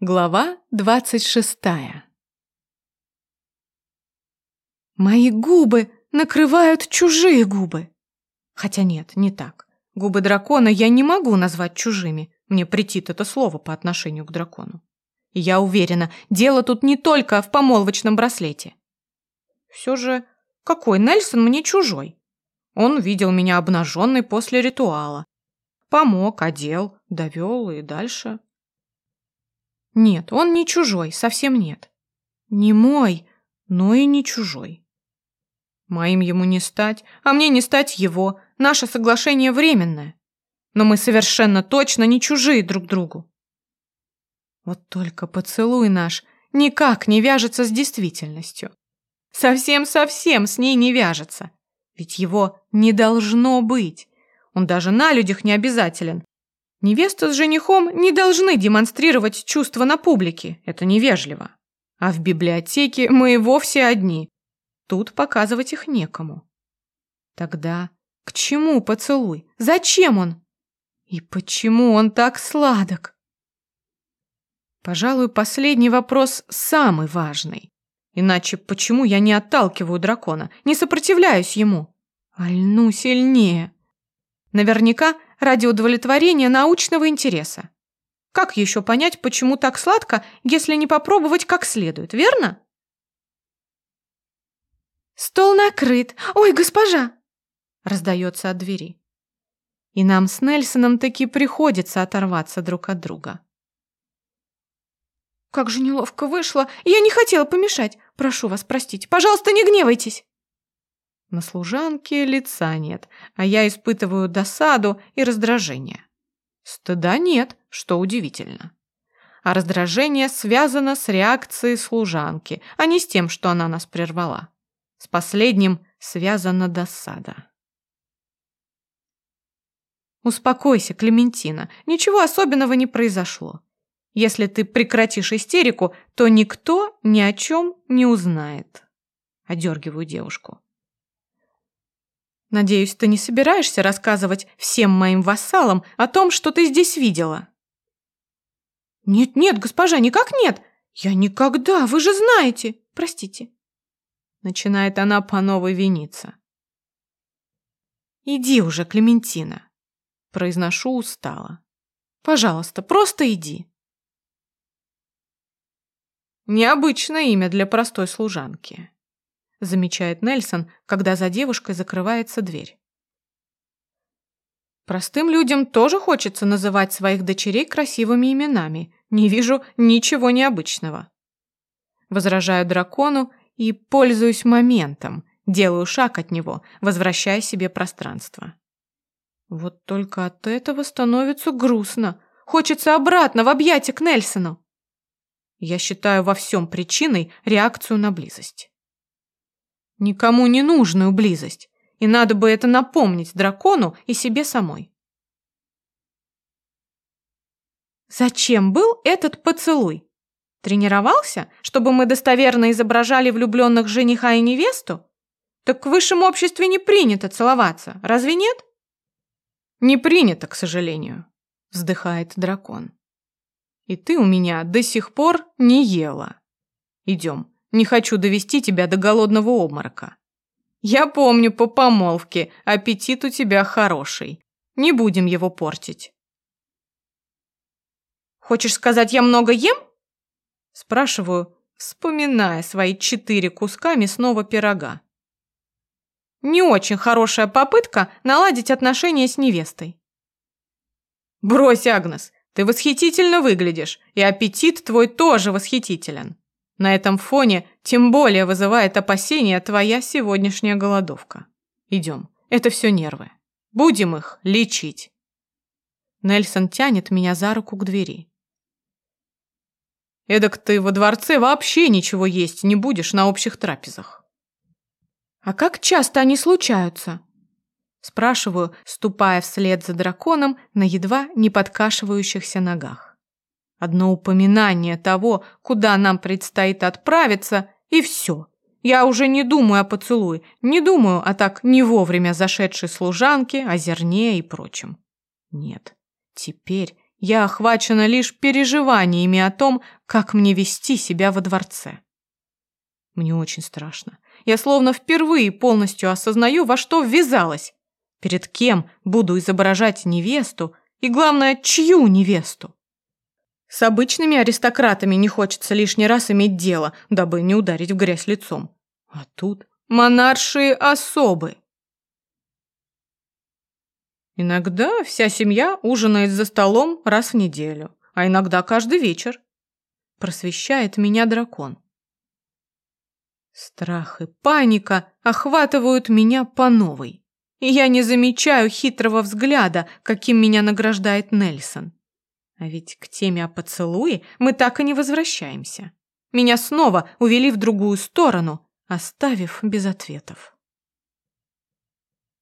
Глава двадцать шестая Мои губы накрывают чужие губы. Хотя нет, не так. Губы дракона я не могу назвать чужими. Мне претит это слово по отношению к дракону. Я уверена, дело тут не только в помолвочном браслете. Все же, какой Нельсон мне чужой? Он видел меня обнаженной после ритуала. Помог, одел, довел и дальше. Нет, он не чужой, совсем нет. Не мой, но и не чужой. Моим ему не стать, а мне не стать его. Наше соглашение временное. Но мы совершенно точно не чужие друг другу. Вот только поцелуй наш никак не вяжется с действительностью. Совсем-совсем с ней не вяжется. Ведь его не должно быть. Он даже на людях не обязателен. Невеста с женихом не должны демонстрировать чувства на публике. Это невежливо. А в библиотеке мы и вовсе одни. Тут показывать их некому. Тогда к чему поцелуй? Зачем он? И почему он так сладок? Пожалуй, последний вопрос самый важный. Иначе почему я не отталкиваю дракона, не сопротивляюсь ему? Альну сильнее. Наверняка ради удовлетворения научного интереса. Как еще понять, почему так сладко, если не попробовать как следует, верно? «Стол накрыт! Ой, госпожа!» раздается от двери. И нам с Нельсоном таки приходится оторваться друг от друга. «Как же неловко вышло! Я не хотела помешать! Прошу вас простить! Пожалуйста, не гневайтесь!» На служанке лица нет, а я испытываю досаду и раздражение. Стыда нет, что удивительно. А раздражение связано с реакцией служанки, а не с тем, что она нас прервала. С последним связана досада. Успокойся, Клементина, ничего особенного не произошло. Если ты прекратишь истерику, то никто ни о чем не узнает. Одергиваю девушку. Надеюсь, ты не собираешься рассказывать всем моим вассалам о том, что ты здесь видела? Нет-нет, госпожа, никак нет. Я никогда, вы же знаете. Простите. Начинает она по новой виниться. Иди уже, Клементина. Произношу устало. Пожалуйста, просто иди. Необычное имя для простой служанки замечает Нельсон, когда за девушкой закрывается дверь. Простым людям тоже хочется называть своих дочерей красивыми именами. Не вижу ничего необычного. Возражаю дракону и пользуюсь моментом, делаю шаг от него, возвращая себе пространство. Вот только от этого становится грустно. Хочется обратно в объятия к Нельсону. Я считаю во всем причиной реакцию на близость. Никому не нужную близость, и надо бы это напомнить дракону и себе самой. Зачем был этот поцелуй? Тренировался, чтобы мы достоверно изображали влюбленных жениха и невесту? Так в высшем обществе не принято целоваться, разве нет? Не принято, к сожалению, вздыхает дракон. И ты у меня до сих пор не ела. Идем, не хочу довести тебя до голодного обморока. Я помню по помолвке, аппетит у тебя хороший. Не будем его портить. Хочешь сказать, я много ем? Спрашиваю, вспоминая свои четыре куска мясного пирога. Не очень хорошая попытка наладить отношения с невестой. Брось, Агнес, ты восхитительно выглядишь, и аппетит твой тоже восхитителен. На этом фоне тем более вызывает опасения твоя сегодняшняя голодовка. Идем, это все нервы. Будем их лечить. Нельсон тянет меня за руку к двери. Эдак ты во дворце вообще ничего есть не будешь на общих трапезах. А как часто они случаются? Спрашиваю, ступая вслед за драконом на едва не подкашивающихся ногах. Одно упоминание того, куда нам предстоит отправиться, и все. Я уже не думаю о поцелуе, не думаю о так не вовремя зашедшей служанке, о зерне и прочем. Нет, теперь Я охвачена лишь переживаниями о том, как мне вести себя во дворце. Мне очень страшно. Я словно впервые полностью осознаю, во что ввязалась. Перед кем буду изображать невесту и, главное, чью невесту? С обычными аристократами не хочется лишний раз иметь дело, дабы не ударить в грязь лицом. А тут монаршие особы. Иногда вся семья ужинает за столом раз в неделю, а иногда каждый вечер. Просвещает меня дракон. Страх и паника охватывают меня по новой. И я не замечаю хитрого взгляда, каким меня награждает Нельсон. А ведь к теме о поцелуе мы так и не возвращаемся. Меня снова увели в другую сторону, оставив без ответов.